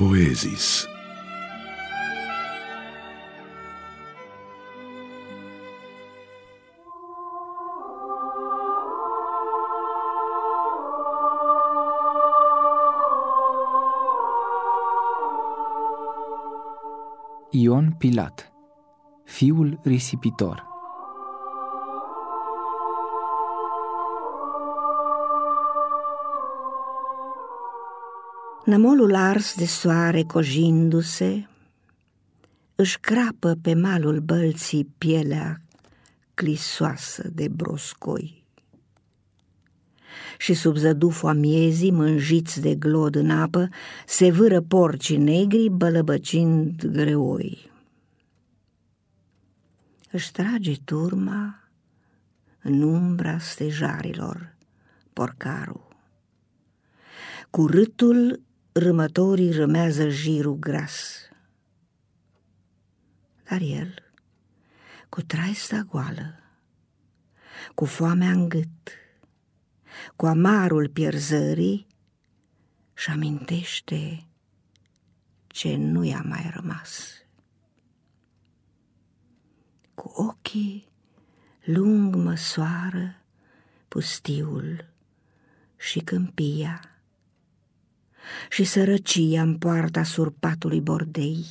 Poezis. Ion Pilat Fiul risipitor Nămolul ars de soare cojindu-se Își crapă pe malul bălții pielea clisoasă de broscoi. Și sub zăduful amiezii, mânjiți de glod în apă, Se vâră porci negri bălăbăcind greoi. Își trage turma în umbra stejarilor porcarul. Cu râtul râmătorii râmează jirul gras. Dar el, cu traista goală, cu foamea în gât, cu amarul pierzării, și amintește ce nu i-a mai rămas. Cu ochii lung măsoară pustiul și câmpia, și sărăcia în poarta surpatului bordei.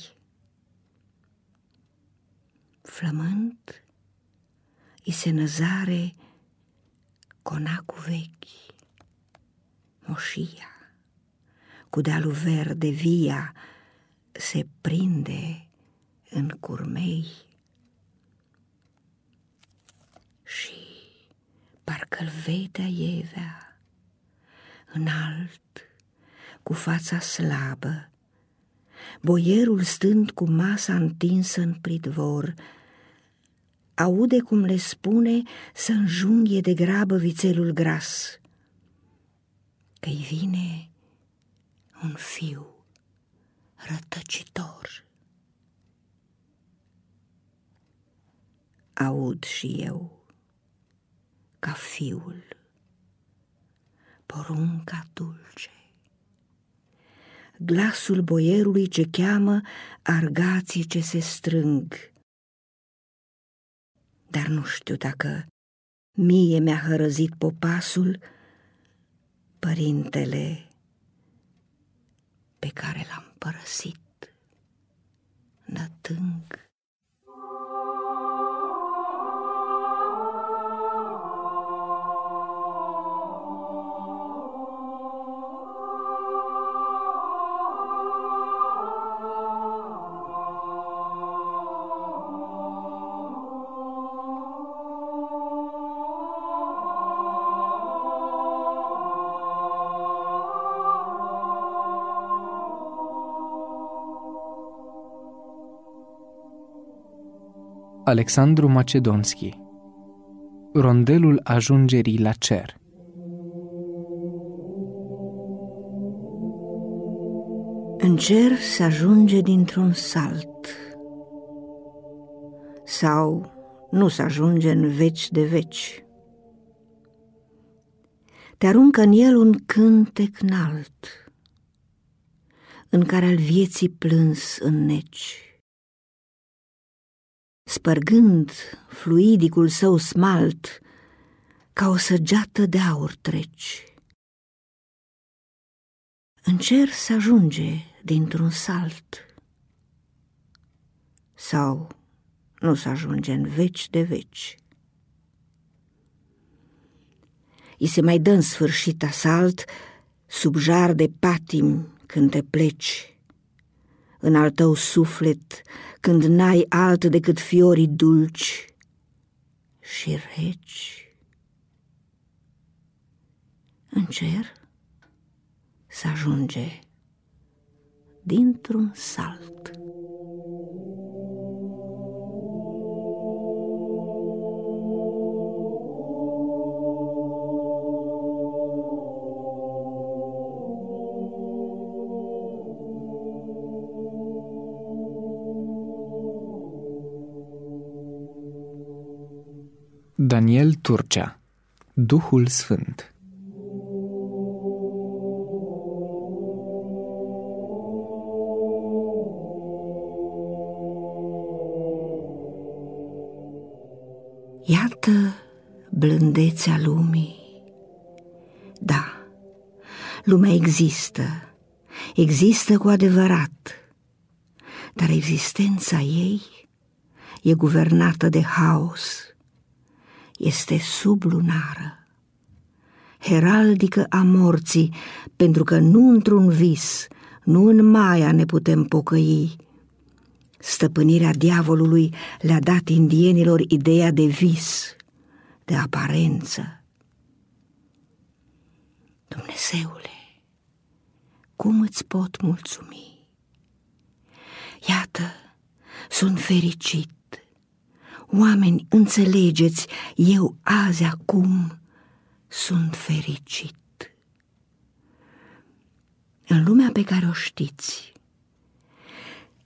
Flământ, îi se năzare conacul vechi, moșia, cu dealul verde via, se prinde în curmei. Și parcă-l vedea Ievea, înalt, cu fața slabă, boierul stând cu masa întinsă în pridvor, aude cum le spune să înjunghe de grabă vițelul gras, că-i vine un fiu rătăcitor. Aud și eu ca fiul porunca dulce glasul boierului ce cheamă argații ce se strâng. Dar nu știu dacă mie mi-a hărăzit popasul părintele pe care l-am părăsit, nătâng. Alexandru Macedonski. Rondelul ajungerii la cer. În cer se ajunge dintr-un salt. Sau nu se ajunge în veci de veci. Te aruncă în el un cântec înalt, în care al vieții plâns în neci spărgând fluidicul său smalt, ca o săgeată de aur treci. În cer se ajunge dintr-un salt, sau nu se ajunge în veci de veci. I se mai dă în sfârșit asalt sub jar de patim când te pleci, în al tău suflet când n-ai alt decât fiorii dulci și reci. În cer să ajunge dintr-un salt. Daniel Turcea Duhul Sfânt. Iată blândețea lumii. Da, lumea există, există cu adevărat, dar existența ei e guvernată de haos – este sublunară, heraldică a morții, pentru că nu într-un vis, nu în maia ne putem pocăi. Stăpânirea diavolului le-a dat indienilor ideea de vis, de aparență. Dumnezeule, cum îți pot mulțumi? Iată, sunt fericit. Oameni, înțelegeți, eu azi acum sunt fericit. În lumea pe care o știți,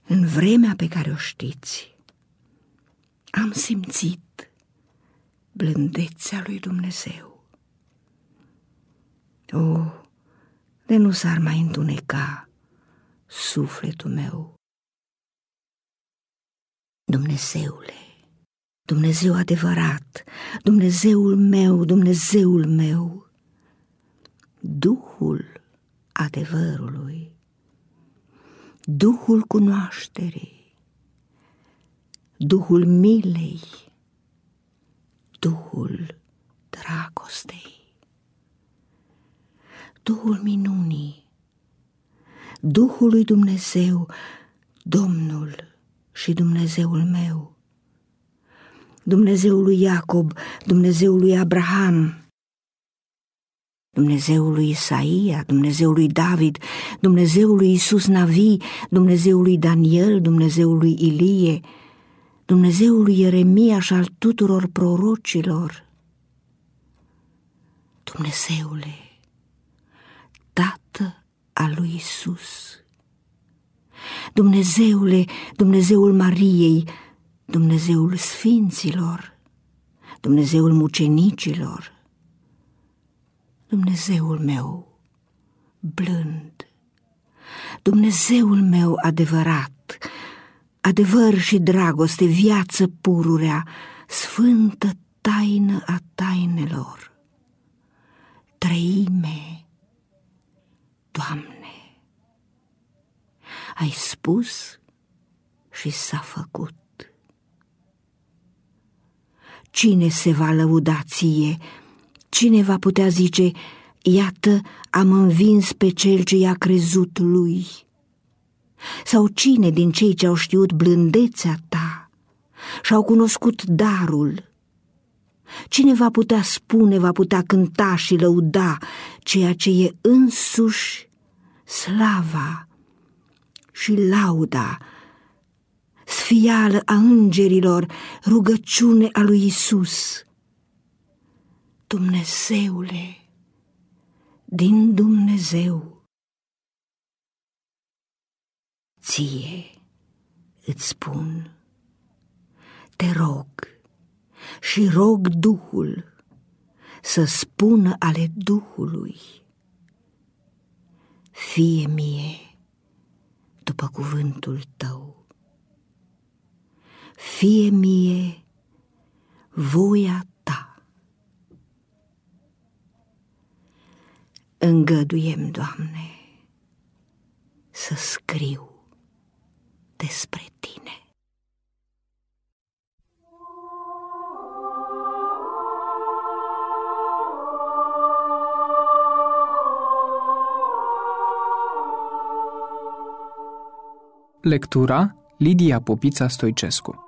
în vremea pe care o știți, am simțit blândețea lui Dumnezeu. O, de nu s-ar mai întuneca sufletul meu. Dumnezeule, Dumnezeu adevărat, Dumnezeul meu, Dumnezeul meu, Duhul adevărului, Duhul cunoașterii, Duhul milei, Duhul dragostei, Duhul minunii, Duhul lui Dumnezeu, Domnul și Dumnezeul meu, Dumnezeul lui Iacob, Dumnezeul lui Abraham, Dumnezeul lui Isaia, Dumnezeul lui David, Dumnezeul lui Isus Navi, Dumnezeul lui Daniel, Dumnezeul lui Ilie, Dumnezeul lui Ieremia și al tuturor prorocilor. Dumnezeule, Tată al lui Isus. Dumnezeule, Dumnezeul Mariei, Dumnezeul Sfinților, Dumnezeul mucenicilor, Dumnezeul meu blând, Dumnezeul meu adevărat, adevăr și dragoste, viață pururea, sfântă taină a tainelor, treime, Doamne, ai spus și s-a făcut. Cine se va lăuda ție? Cine va putea zice, iată, am învins pe cel ce i-a crezut lui? Sau cine din cei ce au știut blândețea ta și-au cunoscut darul? Cine va putea spune, va putea cânta și lăuda ceea ce e însuși slava și lauda sfială a îngerilor, rugăciune a lui Isus. Dumnezeule, din Dumnezeu, ție îți spun, te rog și rog Duhul să spună ale Duhului, fie mie după cuvântul tău fie mie voia ta. Îngăduiem, Doamne, să scriu despre Tine. Lectura Lidia Popița Stoicescu